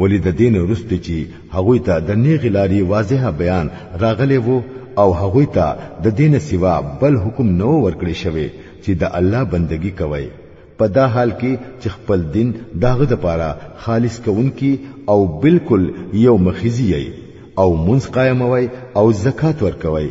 ولی د دین ورسته چې هغه ته د نیغې لارې واضح بیان راغلی وو او هغه ته د دین سوا بل حکم نو ورکړی شوی چې د الله بندگی کوي په دا حال کې چې خپل دین داغه د پاره خالص کوونکی او بالکل یو مخیزی او منځ قائموي او زکات ورکوي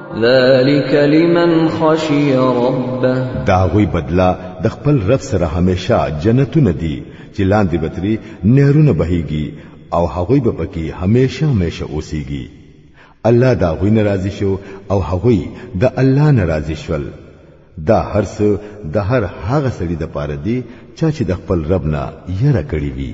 ذلك لمن خشي ربه دا غوي بدلا د خپل رب سره هميشه جنتونه دي چې لاندې بتري نهرونه بهيږي او هغوی به پکې هميشه هميشه اوسيږي الله دا غوي ناراضي شو او هغوی د الله ناراضي شول دا هرڅ د هر هغه سړي د پاره دی چې د خپل رب نه یره کړی وي